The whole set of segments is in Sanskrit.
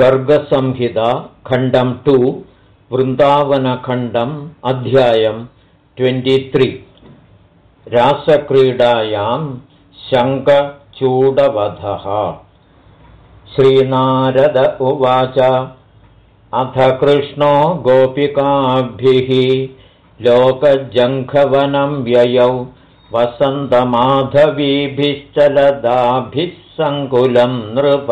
गर्गसंहिता खण्डं टु वृन्दावनखण्डम् अध्यायं ट्वेण्टित्रि रासक्रीडायां शङ्खचूडवधः। श्रीनारद उवाच अथ कृष्णो गोपिकाभिः लोकजङ्घवनं व्ययौ वसन्तमाधवीभिश्चलदाभिः सङ्कुलं नृप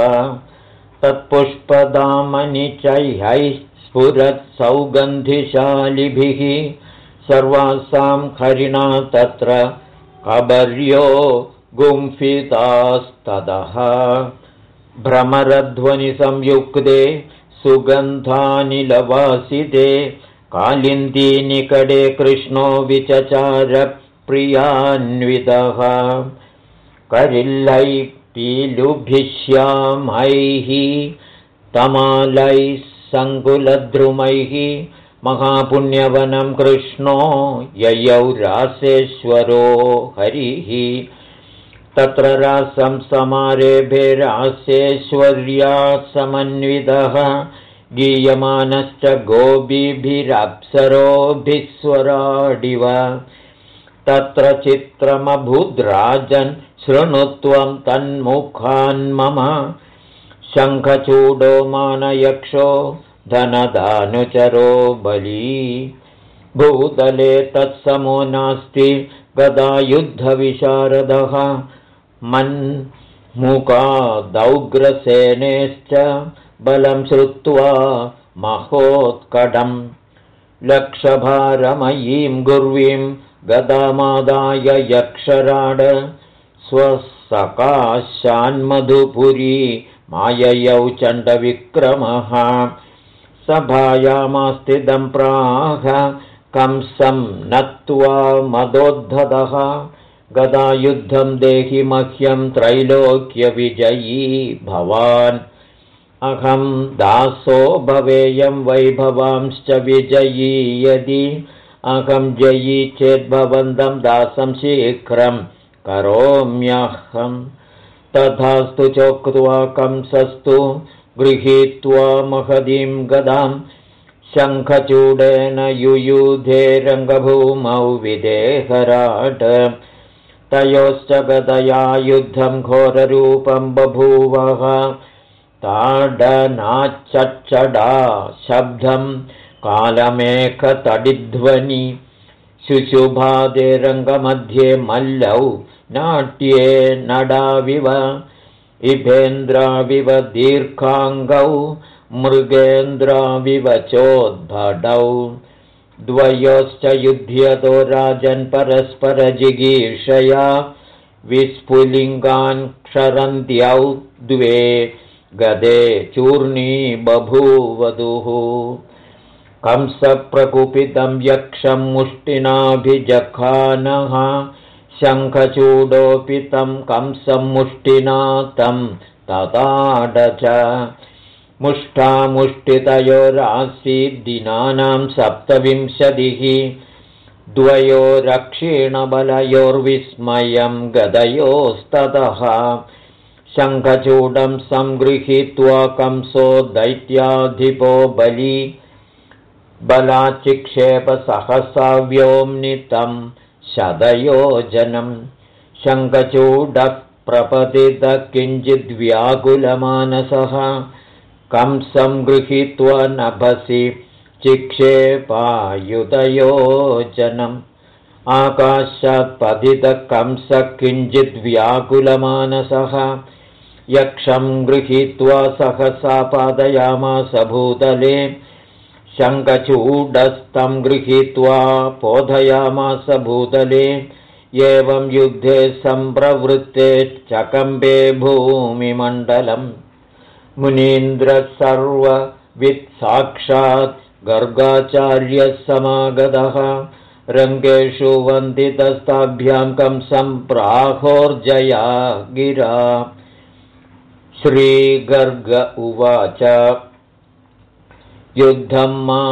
तत्पुष्पदामनिचैहैः स्फुरत्सौगन्धिशालिभिः सर्वासां हरिणा तत्र कबर्यो गुम्फितास्ततः भ्रमरध्वनिसंयुक्ते सुगन्धानिलवासिते कालिन्दीनिकटे कृष्णो विचचारप्रियान्वितः। करिल्लै पीलुभिश्यामैः तमालैः सङ्कुलद्रुमैः महापुण्यवनं कृष्णो ययौ रासेश्वरो हरिः। तत्र रासं समारेभे रासेश्वर्या समन्वितः गीयमानश्च गोपीभिरप्सरोभिस्वराडिव तत्र चित्रमभूद्राजन् शृणुत्वं तन्मुखान्मम शङ्खचूडो मानयक्षो धनदानुचरो बली। भूतले तत्समो नास्ति गदायुद्धविशारदः। मन्मुखादौग्रसेनेश्च बलं श्रुत्वा महोत्कडम् लक्षभारमयीं गुर्वीं गदामादाय यक्षराड स्वसकाशान्मधुपुरी माययौ चण्डविक्रमः। सभायामास्तिदं प्राह कंसं नत्वा मदोद्धतः। गदायुद्धं देहि मह्यं त्रैलोक्यविजयी भवान्। अहं दासो भवेयं वैभवांश्च विजयी यदि अहं जयी चेद्भवन्तं दासं शीघ्रं करोम्यहं। तथास्तु चोक्त्वा कंसस्तु गृहीत्वा महदीं गदां शङ्खचूडेन युयुधे रङ्गभूमौ विदेहराट। तयोश्च गदया युद्धं घोररूपं बभूवः। ताडनाच्चडा शब्दं कालमेकतडिध्वनि शुशुभादे रङ्गमध्ये मल्लौ नाट्ये नडाविव इभेन्द्राविव दीर्घाङ्गौ मृगेन्द्राविव चोद्भटौ द्वयोश्च युध्यतो राजन् परस्परजिगीषया विस्फुलिङ्गान् क्षरन्त्यौ द्वे गदे चूर्णी बभूवधुः कंसप्रकुपितं यक्षं मुष्टिनाभिजखानः शङ्खचूडोऽपि तं कंसं मुष्टिना तं तताड च मुष्टामुष्टितयोरासीद्दिनानां सप्तविंशतिः द्वयोरक्षीणबलयोर्विस्मयं गदयोस्ततः। शङ्खचूडं सङ्गृहीत्वा कंसो दैत्याधिपो बली बलाचिक्षेपसहसाव्योम्नितं शतयोजनं शङ्खचूडः प्रपतितः किञ्चिद्व्याकुलमानसः कंसं गृहीत्वा नभसि चिक्षेपायुधयोजनम्। आकाशात्पतितः कंसः किञ्चिद्व्याकुलमानसः यक्षं गृहीत्वा सहसा पादयामास भूतले शङ्खचूडस्तं गृहीत्वा पोधयामास भूतले एवं युद्धे सम्प्रवृत्ते चकम्बे भूमिमण्डलम्। मुनीन्द्रः सर्ववित्साक्षात् गर्गाचार्यः समागतः रङ्गेषु वन्दितस्ताभ्यां कंसं प्राहोर्जया गिरा श्रीगर्ग उवाच युद्धं मा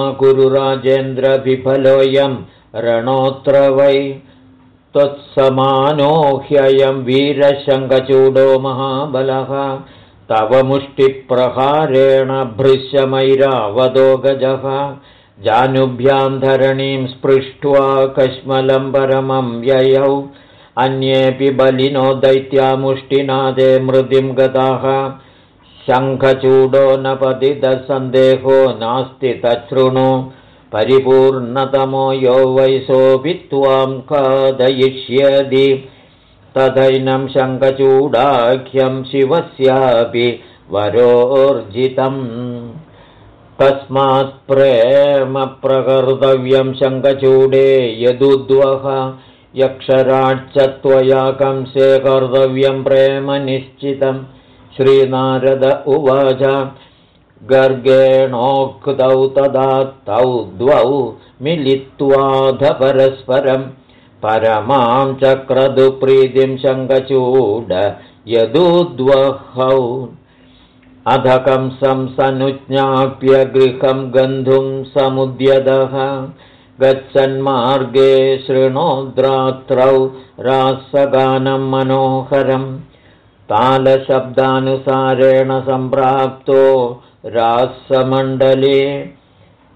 राजेन्द्रविफलोऽयं रणोत्र वै त्वत्समानो ह्ययं वीरशङ्खचूडो महाबलः। तव मुष्टिप्रहारेण भृश्यमैरावदो गजः। जानुभ्यां धरणीं स्पृष्ट्वा कश्मलं परमं व्ययौ अन्येऽपि बलिनो दैत्यामुष्टिनादे मृदिं गताः शङ्खचूडो न पतितसन्देहो नास्ति तच्छृणु। परिपूर्णतमो यो वैसोऽपि त्वां खादयिष्यति। तथैनं शङ्खचूडाख्यं शिवस्यापि वरोर्जितम् तस्मात् प्रेमप्रकर्तव्यं शङ्खचूडे यदुद्वः। यक्षराट् त्वया कंसे कर्तव्यं प्रेमनिश्चितं श्रीनारद उवाच गर्गेणोक्तौ तदा तौ द्वौ मिलित्वाध परस्परम् परमां चक्रदुप्रीतिं शङ्खचूड यदुद्वहौ। अधकं संसनुज्ञाप्य गृहं गन्धुं समुद्यतः गच्छन्मार्गे शृणोद्रात्रौ रासगानं मनोहरम् तालशब्दानुसारेण सम्प्राप्तो रासमण्डले।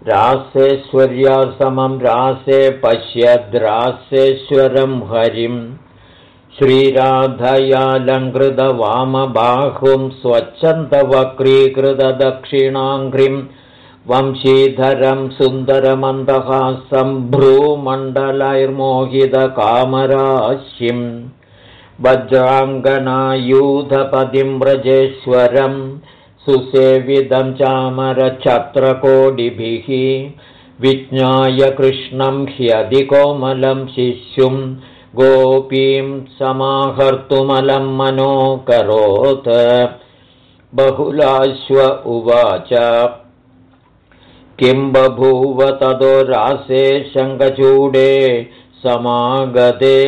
रासेश्वर्या समं रासे पश्यद्रासेश्वरं हरिम् श्रीराधयालङ्कृतवामबाहुं स्वच्छन्दवक्रीकृतदक्षिणाङ्घ्रिं। वंशीधरं सुन्दरमन्दहासं भ्रूमण्डलैर्मोहितकामराशिम् वज्राङ्गनायूधपदिं व्रजेश्वरम् सुसेविदं चामरछत्रकोडिभिः विज्ञाय कृष्णं ह्यधिकोमलं शिशुं गोपीं समाहर्तुमलं मनोकरोत्। बहुलाश्व उवाच किं बभूव ततो रासे शङ्खचूडे समागते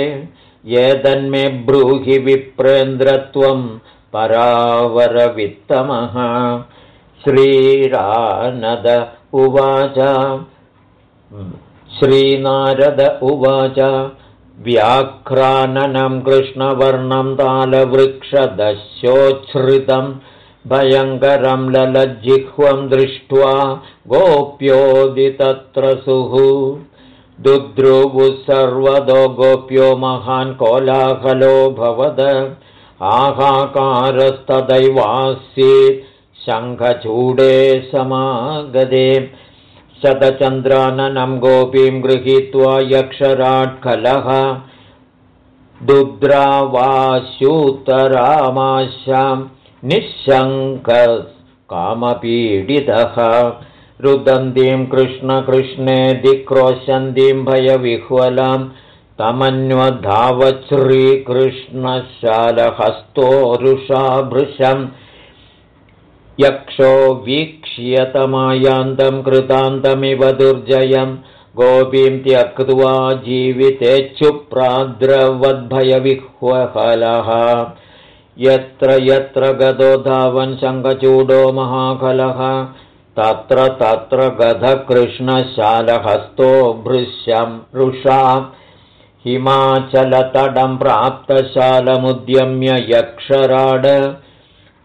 एतन्मे ब्रूहि विप्रेन्द्रत्वम् परावरवित्तमः। श्रीरानद उवाच। श्रीनारद उवाच। व्याघ्राननं कृष्णवर्णं तालवृक्षदशोच्छ्रितं भयङ्करं ललज्जिह्वं दृष्ट्वा गोप्योदितत्र सुः दुद्रुवुः सर्वदो गोप्यो महान् कोलाहलो भवद। आहाकारस्तदैवासीत् शङ्खचूडे समागदे। शतचन्द्राननं गोपीं गृहीत्वा यक्षराट्कलः दुद्रावास्यूतरामाशां निःशङ्ककामपीडितः रुदन्तीं कृष्णकृष्णे दिक्रोशन्तीं भयविह्वलाम् तमन्वधावच्छ्रीकृष्णशालहस्तोरुषाभृशम् यक्षो वीक्ष्यतमायान्तं कृतान्तमिव दुर्जयं गोपीं त्यक्त्वा जीवितेच्छुप्राद्रवद्भयविह्वलः यत्र यत्र गतो धावन् शङ्खचूडो महाकलः तत्र तत्र गधकृष्णशालहस्तो भृश्यं रुषा हिमाचलतडं प्राप्तशालमुद्यम्य यक्षराड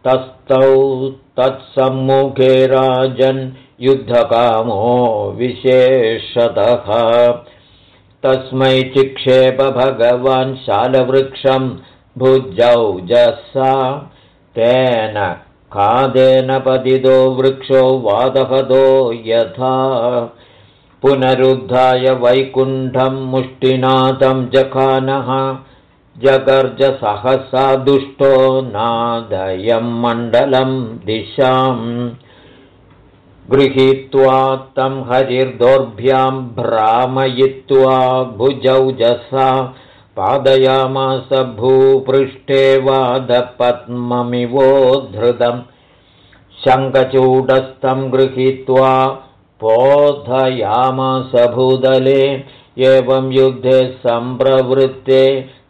तस्थौ तत्सम्मुखे राजन् युद्धकामो विशेषतः। तस्मै चिक्षेप भगवान् शालवृक्षं भुजौ जसा तेन खादेन पतितो वृक्षो वादहदो यथा। पुनरुद्धाय वैकुण्ठं मुष्टिनाथं जखानः। जगर्ज सहसा दुष्टो नादयं मण्डलं दिशाम्। गृहीत्वा तं हरिर्दोर्भ्यां भ्रामयित्वा भुजौ जसा पादयामास भूपृष्ठे वादपद्ममिवोद्धृतम् शङ्खचूडस्थं गृहीत्वा भूदले एवं युद्धे सम्प्रवृत्ते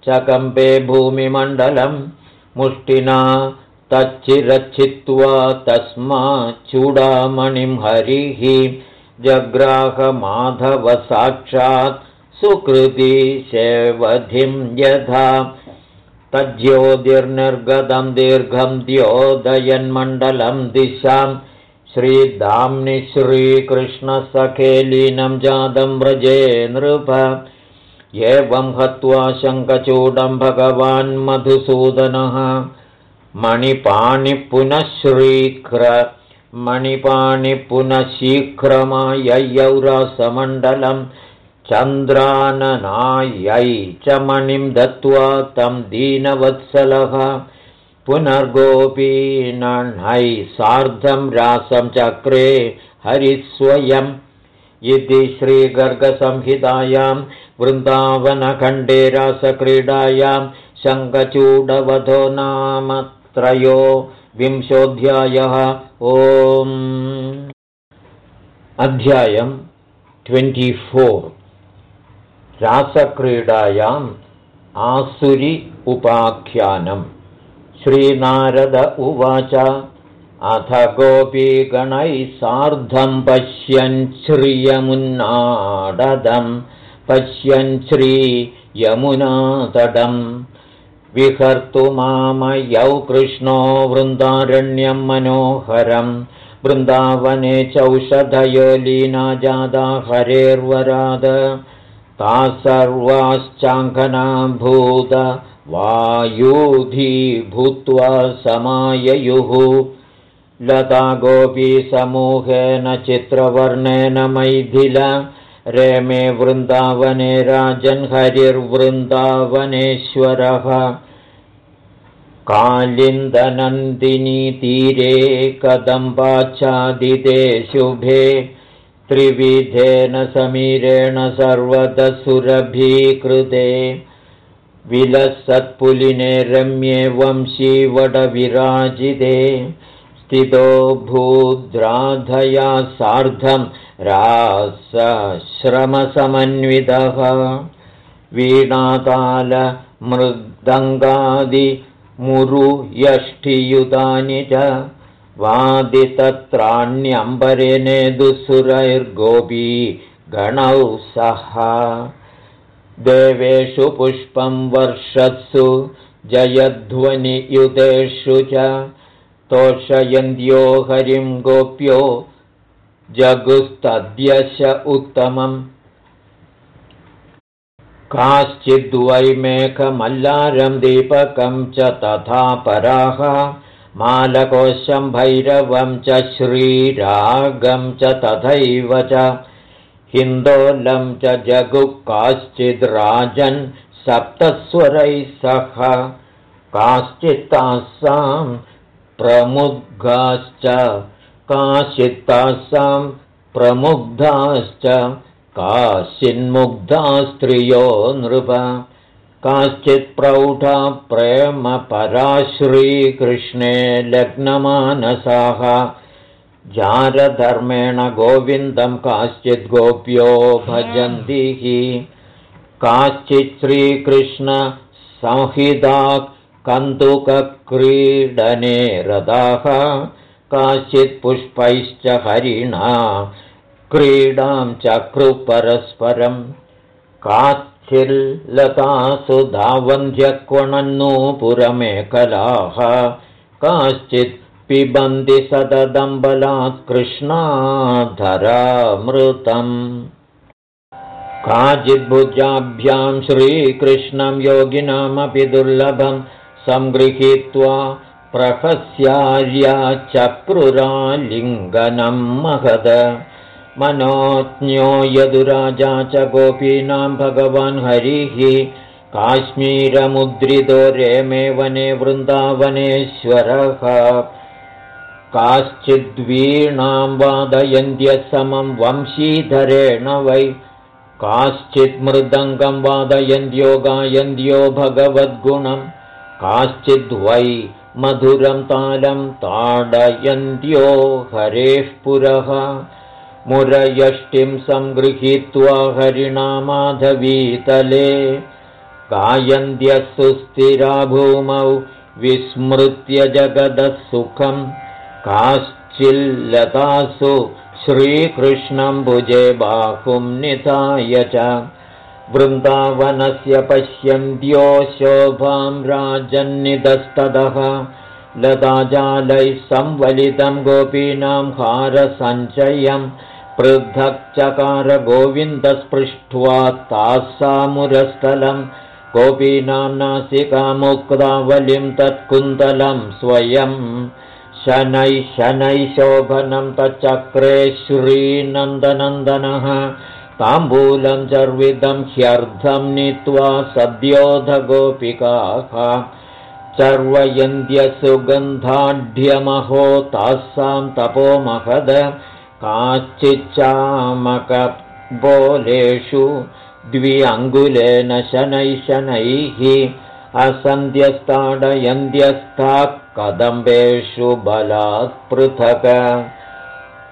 चकम्पे भूमिमण्डलं मुष्टिना तच्चिरच्छित्वा तस्माच्चूडामणिं हरिः। जग्राहमाधवसाक्षात् सुकृति शेवधिं यथा तज्ज्योतिर्निर्गतं दीर्घं द्योदयन्मण्डलं दिशां श्रीदाम्नि श्रीकृष्णसखे लीनं जातं व्रजे नृप। एवं हत्वा शङ्खचूडं भगवान् मधुसूदनः। मणिपाणि पुनः श्रीक्र मणिपाणि पुनः शीघ्रमाययौरासमण्डलं चन्द्राननायै च मणिं दत्त्वा तं दीनवत्सलः। पुनर्गोपीनह्यै सार्धं रासं चक्रे हरिस्वयम् इति श्रीगर्गसंहितायां वृन्दावनखण्डे रासक्रीडायां शङ्खचूडवधो नाम त्रयो विंशोऽध्यायः। ओम्। अध्यायम् ट्वेण्टिफोर् रासक्रीडायाम् आसुरि उपाख्यानम्। श्रीनारद उवाच अथ गोपीगणैः सार्धं पश्यन् श्रियमुन्नाडदं पश्यन् श्रीयमुनातडम् विहर्तुमामयौ कृष्णो वृन्दारण्यं मनोहरं। वृन्दावने चौषधयो लीना जादा हरेर्वराद ता सर्वाश्चाङ्कनाभूत वायूधी भूत्वा समाययुः। लता गोपीसमूहेन चित्रवर्णेन मैथिल। रेमे वृन्दावने राजन् हरिर्वृन्दावनेश्वरः। कालिन्दनन्दिनी तीरे कदम्बाच्छादिते शुभे त्रिविधेन समीरेण सर्वतसुरभीकृते विलसत्पुलिने रम्ये वंशीवडविराजिते स्थितो भूद्राधया सार्धं रासश्रमसमन्वितः। वीणातालमृदङ्गादिमुरुयष्ठियुतानि च वादितत्राण्यम्बरेणेदुसुरैर्गोपी गणौ सह। देवेषु पुष्पं वर्षत्सु जयध्वनियुतेषु च तोषयन्त्यो हरिं गोप्यो जगुस्तद्यश उत्तमम्। काश्चिद्वै मेघमल्लारं दीपकं च तथा पराः मालकोशं भैरवं च श्रीरागं च तथैव च हिन्दोलं च जगुः काश्चिद्राजन् सप्तस्वरैः सह काश्चित्तासां प्रमुद्गाश्च काश्चित्तासां प्रमुग्धाश्च काश्चिन्मुग्धा स्त्रियो नृप काश्चित्प्रौढा प्रेमपरा श्रीकृष्णे लग्नमानसाः। जारधर्मेण गोविन्दं काश्चिद्गोप्यो भजन्ति काश्चित् श्रीकृष्णसंहिता कन्दुकक्रीडने रदाः काश्चित्पुष्पैश्च हरिणा क्रीडां चक्रुपरस्परं काश्चिल्लतासु धावन्ध्यक्वणन्नूपुरमेकलाः काश्चित् पिबन्ति सतदम्बलात् कृष्णाधरामृतम्। काचिद्भुजाभ्यां श्रीकृष्णं योगिनामपि दुर्लभं सङ्गृहीत्वा प्रहस्यार्या चक्रुरालिङ्गनं महद मनोज्ञो यदुराजा च गोपीनां भगवान् हरिः। काश्मीरमुद्रितो रेमे वने वृन्दावनेश्वरः। काश्चिद्वीणां वादयन्त्यः समं वंशीधरेण वै। काश्चिन्मृदङ्गं वादयन्त्यो गायन्त्यो भगवद्गुणं। काश्चिद्वै मधुरं तालं ताडयन्त्यो हरेः पुरः मुरयष्टिं सङ्गृहीत्वा हरिणामाधवीतले। गायन्त्यः सुस्थिरा भूमौ विस्मृत्य जगदः सुखम् काश्चिल्लतासु श्रीकृष्णं भुजे बाहुं निधाय च। वृन्दावनस्य पश्यन्त्यो शोभां राजन्निधस्ततः लताजालैः संवलितं गोपीनां हारसञ्चयं पृथक् चकार गोविन्दस्पृष्ट्वा तासामुरस्थलं गोपीनां नासिकामुक्तावलिं तत्कुन्तलं स्वयं शनैः शनैः शोभनं तच्चक्रे श्रीनन्दनन्दनः ताम्बूलं चर्विदं ह्यर्धं नीत्वा सद्योधगोपिकाः सर्वयन्त्यसुगन्धाढ्यमहो तासां तपो महद काश्चिच्चामकबोलेषु द्वि अङ्गुलेन शनैः शनैः असन्ध्यस्ताडयन्त्यस्ताः कदम्बेषु बलात् पृथक्।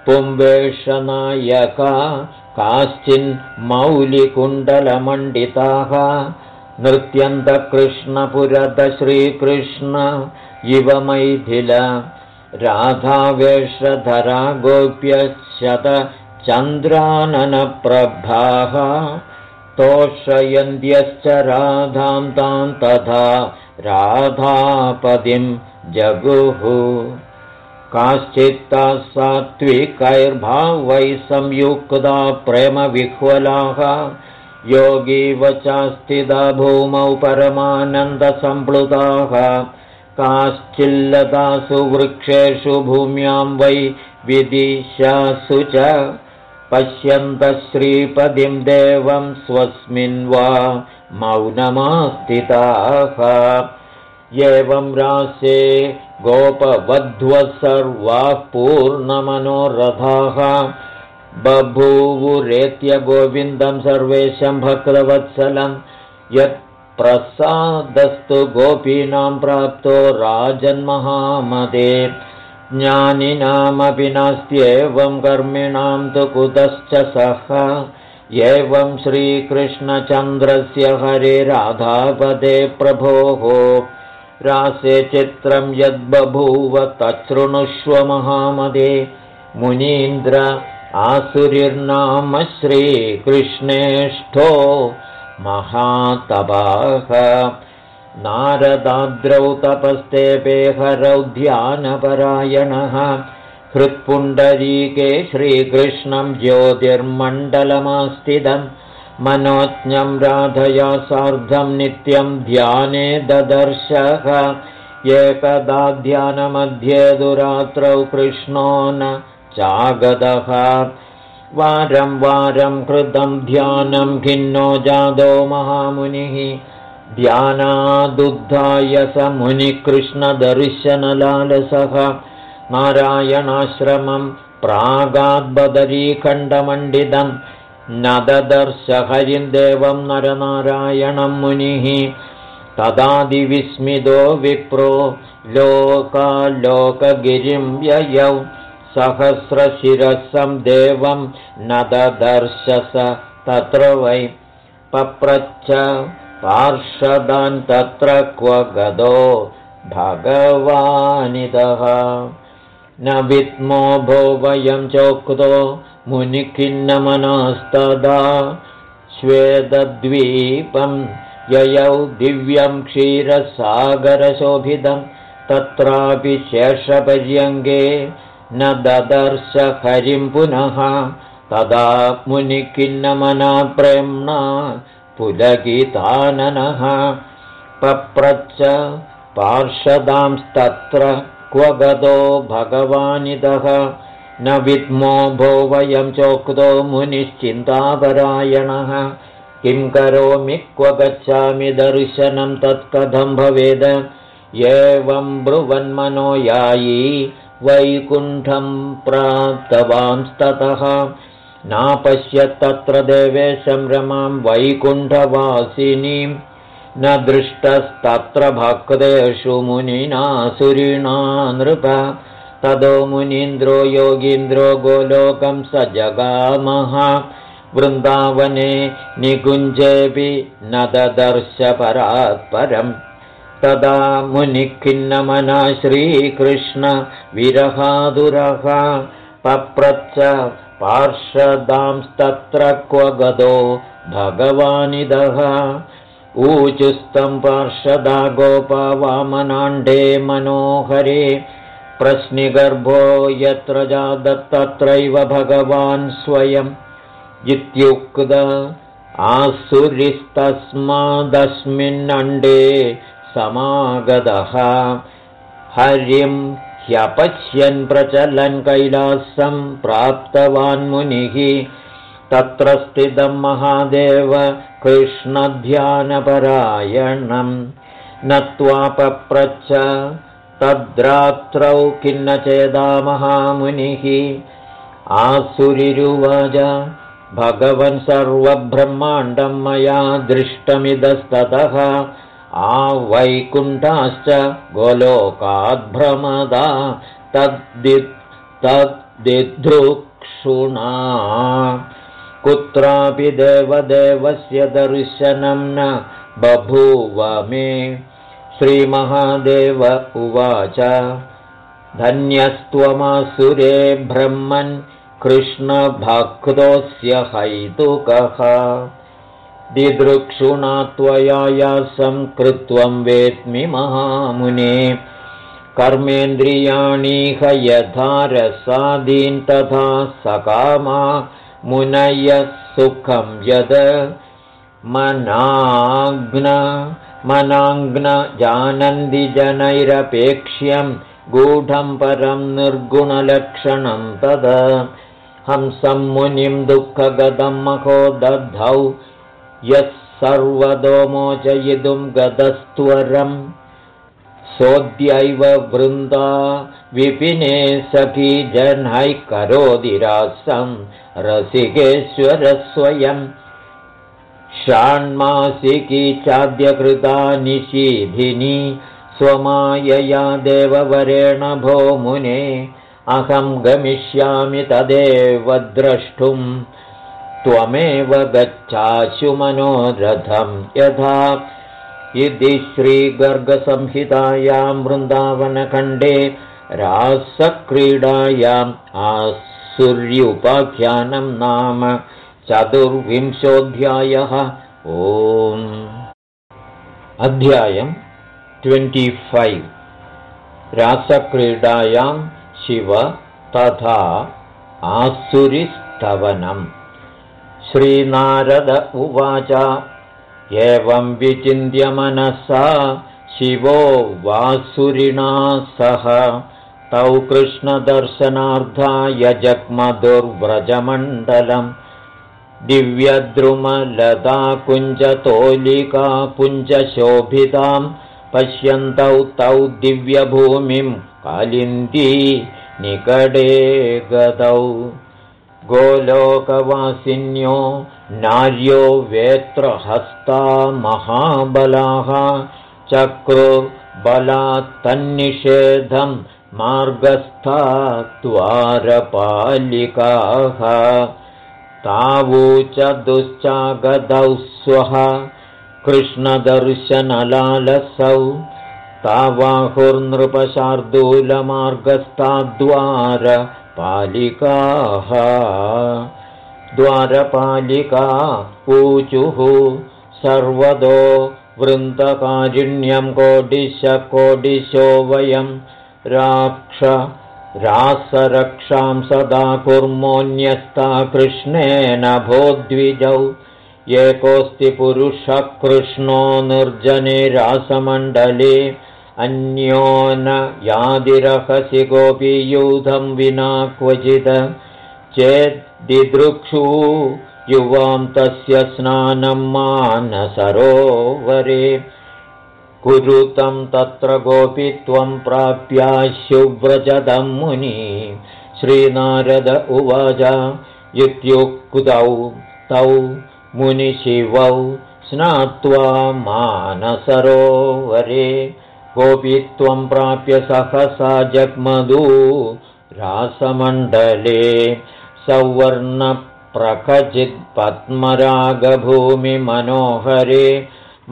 पुम्बेशनायका काश्चिन्मौलिकुण्डलमण्डिताः नृत्यन्तकृष्णपुरद श्रीकृष्ण इव मैथिल राधावेषधरा गोप्यशतचन्द्राननप्रभाः तोषयन्त्यश्च राधां तां तथा राधापदिं जगुः। काश्चित्ताः सात्विकैर्भावैः संयुक्ता प्रेमविह्वलाः। योगीव चास्तिदा भूमौ परमानन्दसम्प्लुताः काश्चिल्लतासु वृक्षेषु भूम्यां वै विदिशासु च पश्यन्तः श्रीपदिं देवं स्वस्मिन् वा मौनमास्तिताः एवं रास्ये गोपवध्वः सर्वाः पूर्णमनोरथाः। बभूवुरेत्य गोविन्दं सर्वेशं भक्तवत्सलं यत् प्रसादस्तु गोपीनां प्राप्तो राजन्महामदे। ज्ञानिनामपि नास्त्येवं कर्मिणां तु कुतश्च सः एवं श्रीकृष्णचन्द्रस्य हरे राधापदे प्रभोः। रासे चित्रं यद्बभूव तच्छृणुष्व महामदे। मुनीन्द्र आसुरिर्नाम श्रीकृष्णेष्ठो महातपाः। नारदाद्रौ तपस्तेपेहरौ ध्यानपरायणः हृत्पुण्डरीके श्रीकृष्णं ज्योतिर्मण्डलमास्तिदम् मनोज्ञं राधया सार्धं नित्यं ध्याने ददर्शः। एकदा ध्यानमध्ये दुरात्रौ कृष्णो न चागदः वारं वारं कृतं ध्यानं खिन्नो जादो महामुनिः। ध्यानादुद्धाय स मुनिकृष्णदर्शनलालसः। नारायणाश्रमं प्रागाद्बदरीखण्डमण्डितं। न ददर्श हरिं देवं नरनारायणं मुनिः। तदादिविस्मितो विप्रो लोकालोकगिरिं ययौ सहस्रशिरसं देवं न ददर्शस तत्र वै पप्रच्छ पार्षदान् तत्र क्व गदो भगवानिदः। न विद्मो भो वयं चोक्तो मुनिखिन्नमनस्तदा। श्वेदद्वीपं ययौ दिव्यं क्षीरसागरशोभितं तत्रापि शेषपर्यङ्गे न ददर्श हरिं पुनः। तदा मुनिकिन्नमना प्रेम्णा पुलगिताननः। पप्रच्च पार्षदांस्तत्र क्व गतो भगवानिदः। न विद्मो भो वयं चोक्तो मुनिश्चिन्तापरायणः किं करोमि क्व गच्छामि दर्शनं तत्कथं भवेद। एवं ब्रुवन्मनो यायी वैकुण्ठं प्राप्तवांस्ततः। नापश्यत्तत्र देवेशं रमां वैकुण्ठवासिनीं। न दृष्टस्तत्र भक्तेषु मुनिनासुरिणा नृप। तदो मुनीन्द्रो योगीन्द्रो गोलोकं स जगामः। वृन्दावने निकुञ्जेऽपि न ददर्श परात्परम् तदा मुनिखिन्नमना श्रीकृष्ण विरहादुरः पप्रच्छ पार्षदांस्तत्र क्व गतो भगवानिदः। ऊचुस्तं पार्षदा गोपवामनाण्डे मनोहरे। प्रश्निगर्भो यत्र जादत्तत्रैव भगवान् स्वयम्। इत्युक्त आसुरिस्तस्मादस्मिन्नण्डे समागतः। हरिं ह्यपश्यन् प्रचलन् कैलासं प्राप्तवान्मुनिः तत्र स्थितं महादेव कृष्णध्यानपरायणम्। नत्वापप्रच्छ तद्रात्रौ किन्न चेदामहामुनिः आसुरिरुवाच भगवन् सर्वब्रह्माण्डं मया दृष्टमिदस्ततः आवैकुण्ठाश्च गोलोकाद्भ्रमदा तद्दि तद्दिधृक्षुणा कुत्रापि देवदेवस्य दर्शनं न बभूव मे। श्रीमहादेव उवाच धन्यस्त्वमासुरे ब्रह्मन् कृष्णभक्तोऽस्य हैतुकः दिदृक्षुणा त्वया यासं कृत्वं वेत्मि महामुने। कर्मेन्द्रियाणीह यथा रसादीन् तथा सकामा मुनयः सुखं यद। मनाग्न मनाग्नजानन्दिजनैरपेक्ष्यं गूढं परं निर्गुणलक्षणं तद। हंसं मुनिं दुःखगदं महो दद्धौ यः सर्वदो मोचयितुं गतस्त्वरम् सोऽद्यैव वृन्दा विपिने सखी जनैः करोदिरासं रसिकेश्वरस्वयम् षाण्मासिकी चाद्यकृता निशीधिनी स्वमायया देववरेण भो मुने अहं गमिष्यामि तदेव द्रष्टुं त्वमेव गच्छाशु मनोरथं यथा। इति श्रीगर्गसंहितायां वृन्दावनखण्डे रासक्रीडायाम् आसुर्युपाख्यानं नाम चतुर्विंशोऽध्यायः। ओम् अध्यायम् ट्वेण्टिफैव् रासक्रीडायां शिव तथा आसुरिस्तवनम् श्रीनारद उवाच। एवं विचिन्त्यमनसा शिवो वासुरिणा सह। तौ कृष्णदर्शनार्थाय जग्मदुर्व्रजमण्डलम् दिव्यद्रुमलता कुञ्जतोलिका पुञ्जशोभितां पश्यन्तौ तौ दिव्यभूमिं कालिन्दी निकटे गतौ गोलोकवासिन्यो नार्यो वेत्रहस्ता महाबलाः। चक्रुर्बलात्तन्निषेधं मार्गस्था द्वारपालिकाः। तावूच दुश्चागदौ स्वः। कृष्णदर्शनलालसौ तावाहुर्नृपशार्दूलमार्गस्ताद्वारपालिकाः द्वारपालिका ऊचुः। सर्वदो वृन्दकारिण्यं कोडिशकोडिशो वयं राक्ष रासरक्षां सदा कुर्मोऽन्यस्ता कृष्णेन भोद्विजौ। एकोऽस्ति पुरुषः कृष्णो निर्जने रासमण्डले अन्यो न यादिरहसि गोपी यूधं विना क्वचित्। चेद्दिदृक्षू युवां तस्य स्नानं मानसरोवरे। कुरुतं तत्र गोपित्वं प्राप्याशुव्रजदं मुनि। श्रीनारद उवाच इत्युक्तौ तौ मुनिशिवौ स्नात्वा मानसरोवरे गोपित्वं प्राप्य सहसा जग्मदू रासमण्डले सौवर्णप्रखचित्पद्मरागभूमिमनोहरे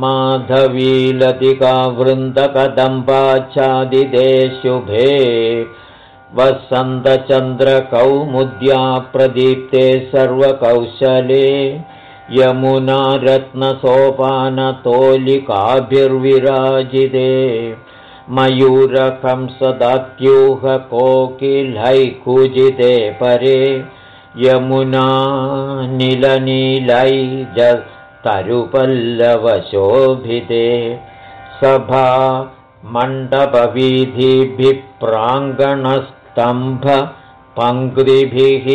माधवीलतिका शुभे वसन्तचन्द्रकौमुद्या प्रदीप्ते सर्वकौशले यमुनारत्नसोपानतोलिकाभिर्विराजिते। मयूरकंसदात्यूहकोकिलैकुजिते परे। सभा मण्डपवीधिभिः प्राङ्गणस्तम्भ पङ्क्तिभिः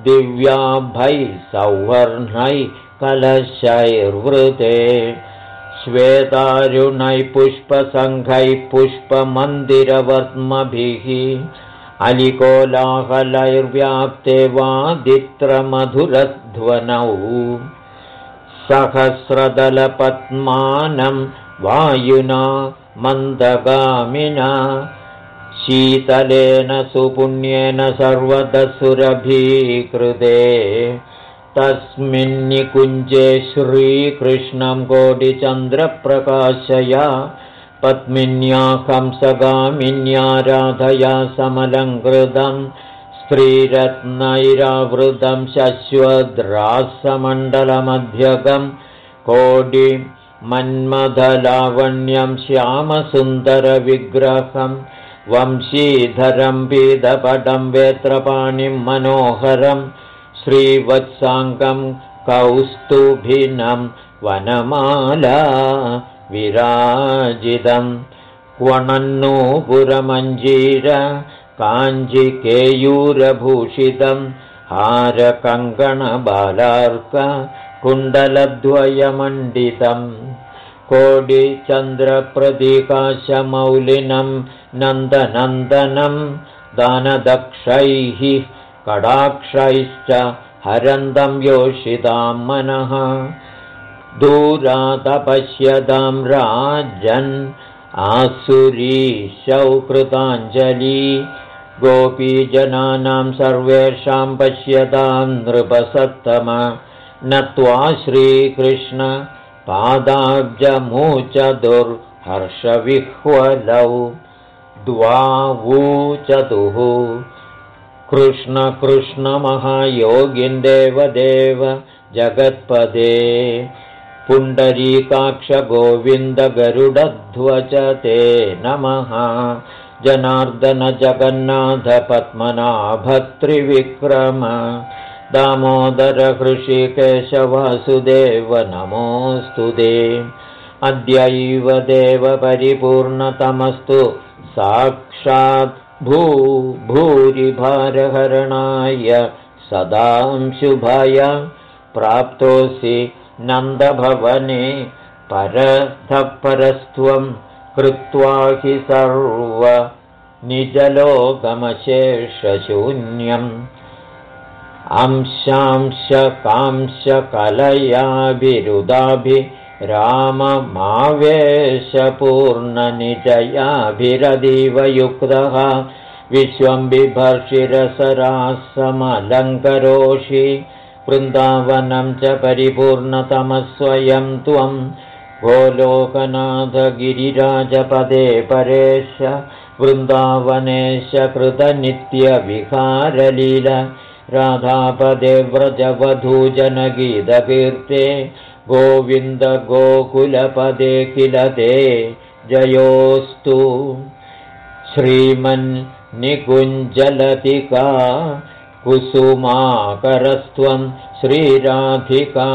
पदत्पताकैर्दिव्याभैः सौवर्णैः कलशैर्वृते। श्वेतारुणैः पुष्पसङ्घैः पुष्पमन्दिरवर्त्मभिः। अलिकोलाहलैर्व्याप्ते वादित्रमधुरध्वनौ। सहस्रदलपद्मानं वायुना मन्दगामिना शीतलेन सुपुण्येन सर्वदसुरभीकृते तस्मिन्निकुञ्जे श्रीकृष्णं कोटिचन्द्रप्रकाशया पद्मिन्या कंसगामिन्या राधया समलङ्कृतं स्त्रीरत्नैरावृतं शश्वद्रासमण्डलमध्यगं कोटिमन्मथलावण्यं श्यामसुन्दरविग्रहं वंशीधरं पीदपटं वेत्रपाणिं मनोहरं श्रीवत्साङ्गं कौस्तुभिनं वनमाला विराजितं क्वणन्नूपुरमञ्जीर काञ्जिकेयूरभूषितं हारकङ्कणबालार्ककुण्डलद्वयमण्डितं कोडिचन्द्रप्रतीकाशमौलिनं नन्दनन्दनं दानदक्षैः कडाक्षैश्च हरन्दं योषितां मनः। दूरातपश्यतां राजन् आसुरीशौ कृताञ्जली गोपीजनानां सर्वेषां पश्यतां नृपसत्तम। नत्वा श्रीकृष्ण पादाब्जमूचदुर्हर्षविह्वलौ द्वावूचतुः कृष्णकृष्णमहायोगिन्देवदेव जगत्पदे। पुण्डरीकाक्षगोविन्दगरुडध्वज ते नमः। जनार्दनजगन्नाथपद्मनाभत्रिविक्रम दामोदरहृषिकेशवासुदेव नमोऽस्तु दे अद्यैव देव परिपूर्णतमस्तु साक्षात् भू भूरिभारहरणाय सदांशुभाय प्राप्तोऽसि नन्दभवने परस्थपरस्त्वं कृत्वा हि सर्व निजलोकमशेषशून्यम् अंशांशकांशकलयाभिरुदाभिराममावेशपूर्णनिजयाभिरदीव युक्तः विश्वं बिभर्षिरसरासमलङ्करोषि वृन्दावनं च परिपूर्णतमस्वयं त्वं। गोलोकनाथगिरिराजपदे परेश। वृन्दावनेश कृतनित्यविहारलील राधापदे व्रजवधूजनगीतकीर्ते गोविन्द गोकुलपदे किल ते? जयोस्तु। श्रीमन्निकुञ्जलतिका कुसुमाकरस्त्वं श्रीराधिका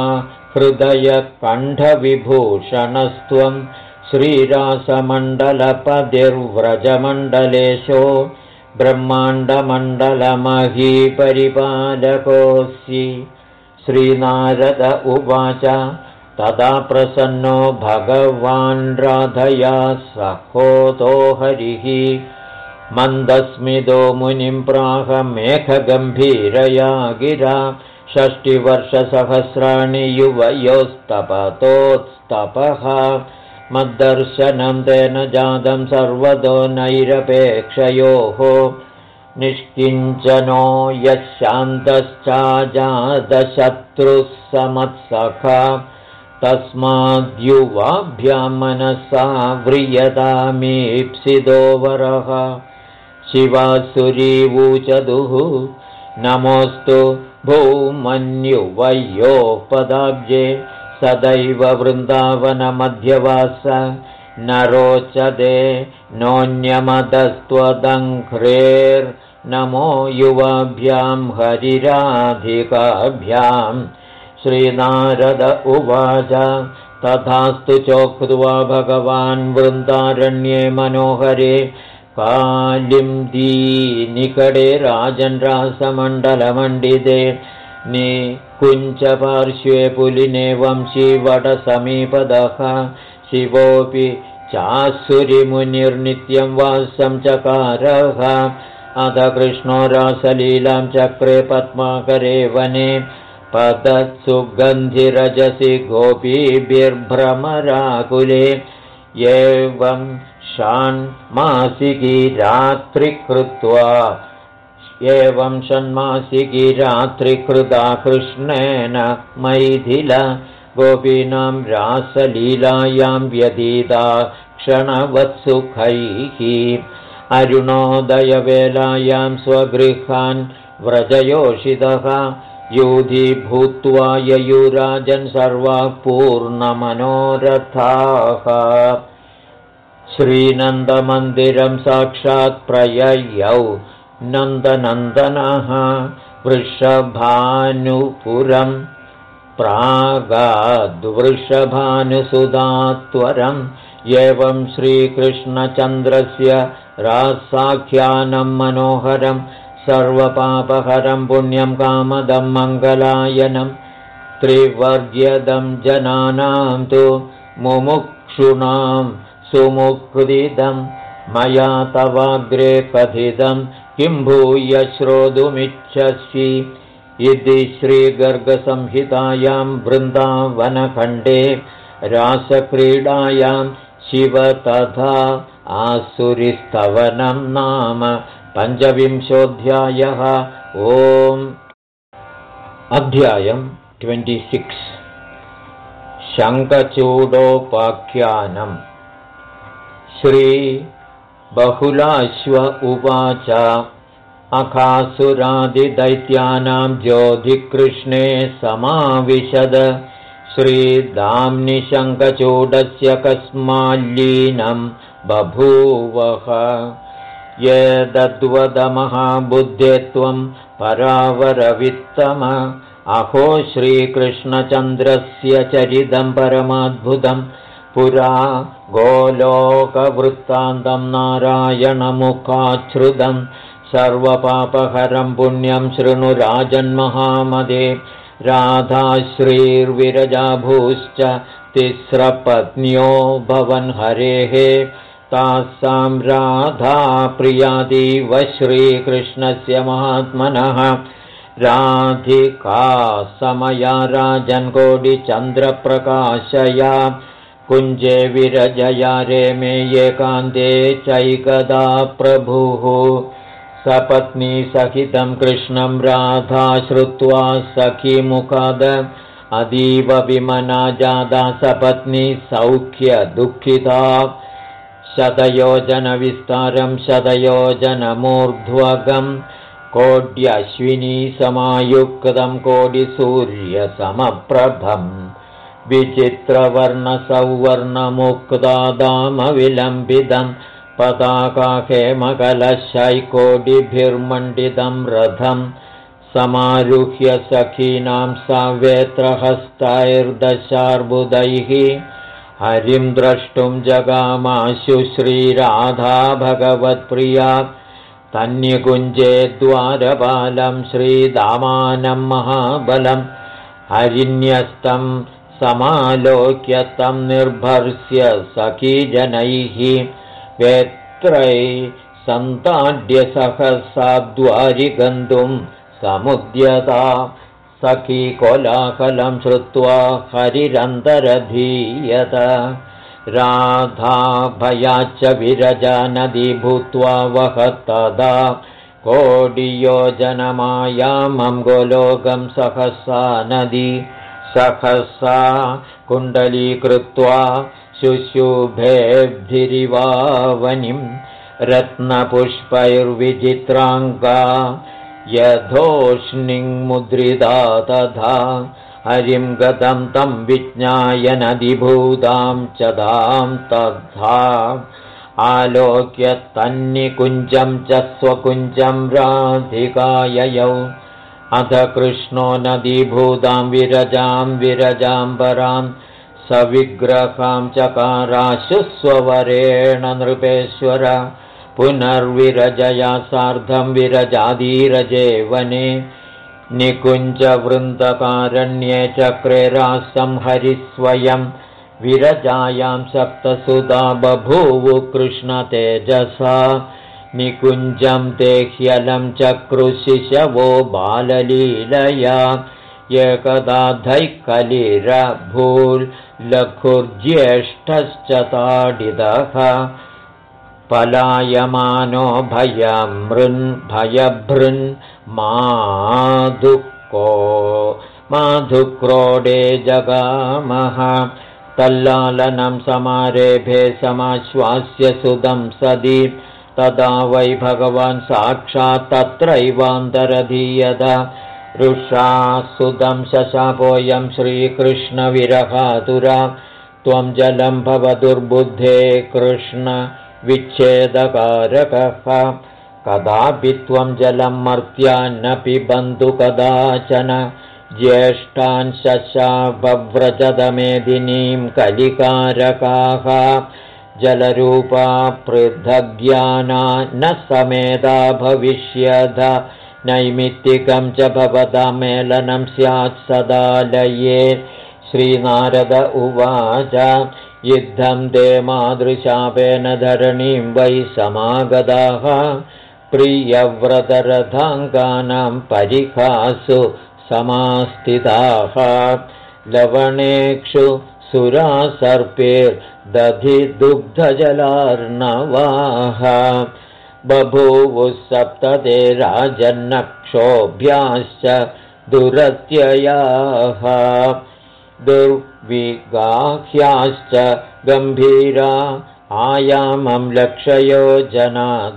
हृदयकण्ठविभूषणस्त्वं श्रीरासमण्डलपदिर्व्रजमण्डलेशो ब्रह्माण्डमण्डलमहीपरिपालकोऽसि श्रीनारद उवाच तदा प्रसन्नो भगवान् राधया सहोतो हरिः। मन्दस्मितो मुनिं मेघगम्भीरया गिरा षष्टिवर्षसहस्राणि युवयोस्तपतोत्स्तपः। मद्दर्शनं तेन जातं सर्वतो नैरपेक्षयोः निष्किञ्चनो यः शान्तश्चाजातशत्रुः समत्सखा तस्माद्युवाभ्यां मनसा व्रियतामीप्सितो वरः। शिवासुरीवूचदुः नमोऽस्तु भूमन्युवयो पदाब्जे सदैव वृन्दावनमध्यवास न रोचते नोऽन्यमदस्त्वदङ्घ्रेर्नमो युवाभ्यां हरिराधिकाभ्यां। श्रीनारद उवाच तथास्तु चोक्त्वा भगवान् वृन्दारण्ये मनोहरे कालिं दीनिकटे राजन् निकुञ्चपार्श्वे पुलिने वंशीवटसमीपदः शिवोऽपि चासुरिमुनिर्नित्यं वासं चकारः अथ कृष्णो रासलीलां चक्रे पद्माकरे वने पदत्सुगन्धिरजसि गोपीभिर्भ्रमराकुले। एवं षण्मासिकी रात्रिकृत्वा एवं षण्मासिकी रात्रिकृता कृष्णेन मैथिल गोपीनां रासलीलायां व्यतीता क्षणवत्सुखैः अरुणोदयवेलायां स्वगृहान् व्रजयोषितः यूधी भूत्वा ययुराजन् सर्वा पूर्णमनोरथाः। श्रीनन्दमन्दिरं साक्षात् प्रययौ नन्दनन्दनः वृषभानुपुरम् प्रागाद्वृषभानुसुधात्वरम् एवं श्रीकृष्णचन्द्रस्य रासाख्यानं मनोहरं सर्वपापहरं पुण्यं कामदं मङ्गलायनं त्रिवर्ग्यदं जनानां तु मुमुक्षूणां सुमुक्दिदं मया तवाग्रे कथितं किं भूय श्रोतुमिच्छसि? इति श्रीगर्गसंहितायां वृन्दावनखण्डे रासक्रीडायां शिव तथा आसुरिस्तवनं नाम पञ्चविंशोऽध्यायः। ओम्। अध्यायम् ट्वेण्टिसिक्स्। शङ्खचूडोपाख्यानम् श्रीबहुलाश्व उवाच। अखासुरादिदैत्यानां ज्योतिकृष्णे समाविशद श्रीदाम्निशङ्खचूडस्य कस्माल्लीनं बभूवः। यदद्वदमहाबुद्धे त्वं परावरवित्तम अहो श्रीकृष्णचन्द्रस्य चरितं परमाद्भुतं। पुरा गोलोकवृत्तान्तं नारायणमुखाच्छ्रुतम् सर्वपापहरं पुण्यं शृणुराजन्महामदे राधाश्रीर्विरजाभूश्च तिस्रपत्न्यो भवन् हरेः तासां राधा प्रियादिव श्रीकृष्णस्य महात्मनः राधिका समया राजन्कोटिचन्द्रप्रकाशया कुञ्जे विरजया रेमे एकान्ते चैकदा प्रभुः सपत्नीसहितं कृष्णं राधा श्रुत्वा सखीमुखाद अतीव विमना जादा सपत्नी सौख्यदुःखिता शतयोजनविस्तारं शतयोजनमूर्ध्वगं कोड्यश्विनी समायुक्तं कोटिसूर्यसमप्रभम् विचित्रवर्णसौवर्णमुक्तादामविलम्बितम् पताकाहेमकलशैकोटिभिर्मण्डितं रथं समारुह्य सखीनां सवेत्रहस्तैर्दशार्बुदैः हरिं द्रष्टुं जगामाशु श्रीराधा भगवत्प्रिया तन्यकुञ्जे द्वारपालं श्रीदामानं महाबलं हरिन्यस्तं समालोक्य तं निर्भर्स्य सखीजनैः वेत्रै सन्ताड्य सहसाद्वारि गन्तुं समुद्यता सखी कोलाहलं श्रुत्वा हरिरन्तरधीयत राधाभयाच्च विरजा नदी भूत्वा वहत्तदा कोडियोजनमायामं गोलोकं सहसा नदी सहसा कुण्डलीकृत्वा शुशुभेब्धिरिवावनिं रत्नपुष्पैर्विचित्राङ्गा यथोष्णिङ्मुद्रिता तथा हरिं गतं तं विज्ञाय नदिभूतां च दां तथा आलोक्य तन्निकुञ्जं च स्वकुञ्जं राधिकाययौ अथ कृष्णो नदीभूतां विरजां विरजाम्बरां सविग्रहां चकाराशु स्ववरेण नृपेश्वर पुनर्विरजया सार्धं विरजाधीरजे वने निकुञ्जवृन्दकारण्ये चक्रे रासं हरिस्वयं विरजायां सप्तसुता बभूवु कृष्णतेजसा निकुञ्जं ते ह्यलं चक्रुशिशवो बाललीलया एकदा धैकलिरभूल्लघुर्ज्येष्ठश्च ताडितः पलायमानो भयमृन् माधुको माधुक्रोडे जगामः। तल्लालनं समारेभे समाश्वास्य सुदं सदि। तदा वै भगवान् साक्षात् तत्रैवान्तरधीयत रुषा सुदं शशापोऽयं श्रीकृष्णविरहातुरा त्वं जलं भव दुर्बुद्धे कृष्ण विच्छेदकारकः। कदापि त्वं जलं मर्त्यान्नपि बन्धु कदाचन ज्येष्ठान् शशाभव्रजदमेदिनीं कलिकारकाः। जलरूपा पृथग्ज्ञाना न समेधा भविष्यध नैमित्तिकं च भवता मेलनं स्यात् सदालये श्रीनारद उवाच युद्धं ते मादृशापेन धरणीं वै समागताः। प्रियव्रतरथाङ्गानां परिखासु समास्थिताः। लवणेक्षु सुरासर्पेर्दधिदुग्धजलार्णवाः बभूवुः सप्तते राजन्नक्षोभ्याश्च दुरत्ययाः। दुर्विगाह्याश्च गम्भीरा आयामं लक्षयो जनाद।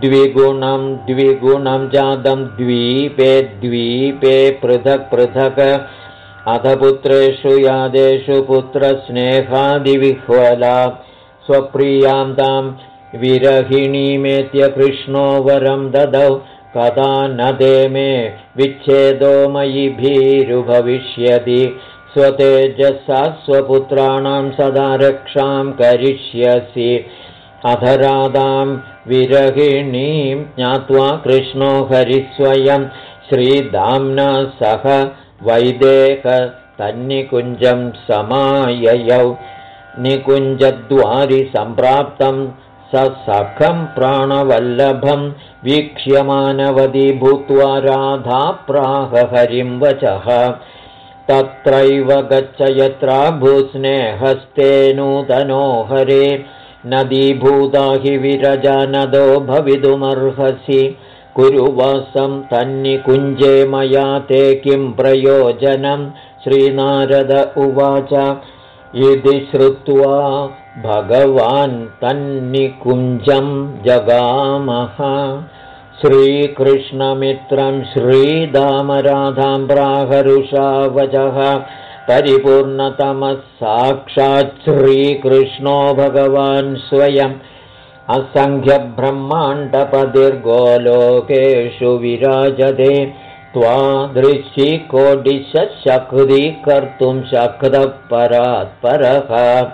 द्विगुणं द्विगुणं जातं द्वीपे द्वीपे पृथक् पृथक्। अथ पुत्रेषु यादेषु पुत्रस्नेहादिविह्वला। स्वप्रियां तां विरहिणीमेत्य कृष्णो वरं ददौ कदा न दे मे विच्छेदो मयि भीरुभविष्यति। स्वतेजसा स्वपुत्राणां सदा रक्षां करिष्यसि। अधरादां विरहिणीं ज्ञात्वा कृष्णो हरिस्वयं श्रीदाम्ना सह वैदेकतन्निकुञ्जं समाययौ। निकुञ्जद्वारि सम्प्राप्तं स सखं प्राणवल्लभं वीक्ष्यमानवदी भूत्वा राधा प्राहहरिं वचः। तत्रैव गच्छ यत्रा भूस्नेहस्ते नूतनो हरे। नदीभूता हि विरजा नदो भवितुमर्हसि। कुरुवासं तन्निकुञ्जे मया ते किं प्रयोजनं? श्रीनारद उवाच। इति श्रुत्वा भगवान् तन्निकुञ्जं जगामः। श्रीकृष्णमित्रं श्रीदामराधां प्राहरुषा वचः। परिपूर्णतमः साक्षात् श्रीकृष्णो भगवान् स्वयम्। असङ्ख्यब्रह्माण्डपतिर्गोलोकेषु विराजते। त्वादृश्यकोडिशक्रीकर्तुं शक्तः परात्परः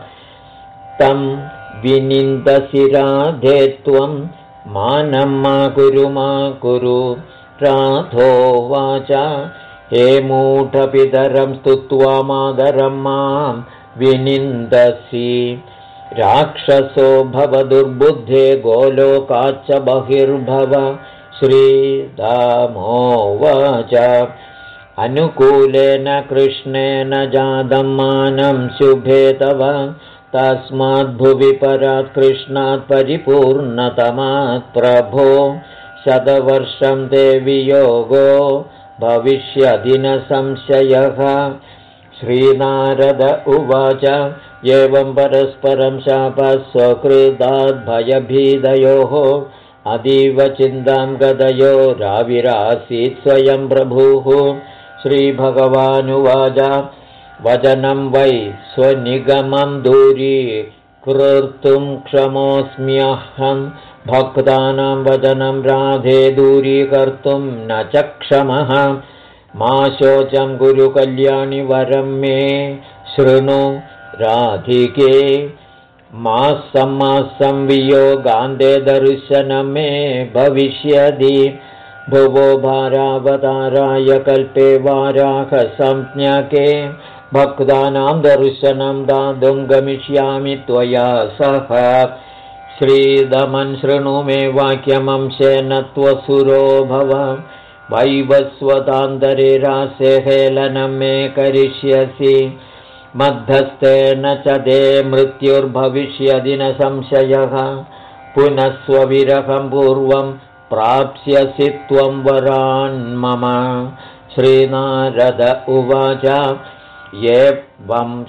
तं विनिन्दशिराधे त्वम् मानं मा कुरु मा कुरु। राधोवाच हे मूढपितरं स्तुत्वा मादरं मां विनिन्दसि। राक्षसो भव दुर्बुद्धे गोलोकाच्च बहिर्भव। श्रीदामोवाच अनुकूलेन कृष्णेन जातं मानं शुभे तव तस्माद्भुवि परात् कृष्णात् परिपूर्णतमात् प्रभो। शतवर्षं ते वियोगो भविष्यदिनसंशयः। श्रीनारद उवाच। एवं परस्परं शापस्वकृदाद्भयभीदयोः अतीव चिन्तां गदयो राविरासीत् स्वयं प्रभुः। श्रीभगवानुवाच वचनं वै स्वनिगमं दूरी कर्तुं क्षमोऽस्म्यहं भक्तानां वचनं राधे दूरीकर्तुं न च क्षमः। मा शोचं गुरुकल्याणि वरं मे। शृणु राधिके। मासं मासं वियोगान्ते दर्शनं मे भविष्यति। भुवो भारावताराय कल्पे वाराहसंज्ञके भक्तानां दर्शनं दातुं गमिष्यामि त्वया सह। श्रीदमन् शृणु मे वाक्यमंशेन त्वसुरो भव। वैवस्वतान्तरे रासे हेलनं मे करिष्यसि। मध्यस्थेन च ते मृत्युर्भविष्यदि न संशयः। पुनः स्वविरहं पूर्वं प्राप्स्यसि त्वं वरान् मम। श्रीनारद उवाच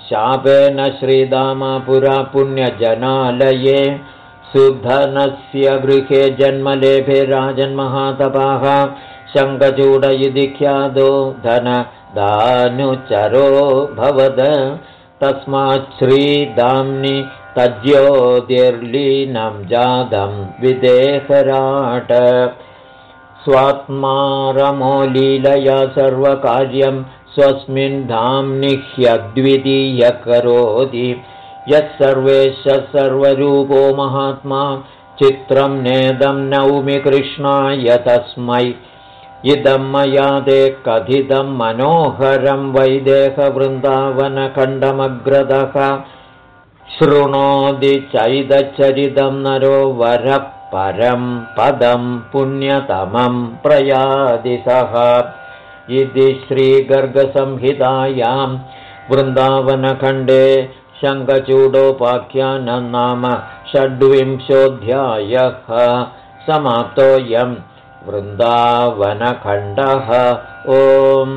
शापेन श्रीदामापुरा पुण्यजनालये सुधनस्य गृहे जन्मलेभे राजन्महातपाः शङ्खचूड इति ख्यातो धनदानुचरो भवद। तस्मात् श्रीदाम्नि तज्योतिर्लीनं जातं विदेहराट। स्वात्मारमो लीलया सर्वकार्यं स्वस्मिन् धाम्निह्यद्वितीयकरोति। यः सर्वेश्व सर्वरूपो महात्मा चित्रं नेदं नौमि कृष्णाय तस्मै। इदं मया ते कथितं मनोहरं वैदेहवृन्दावनखण्डमग्रदः शृणोति चैदचरितं नरो वरः परं पदं पुण्यतमं प्रयाति सः इति श्रीगर्गसंहितायां वृन्दावनखण्डे शङ्खचूडोपाख्यानं नाम षड्विंशोऽध्यायः समाप्तोऽयं वृन्दावनखण्डः। ओम्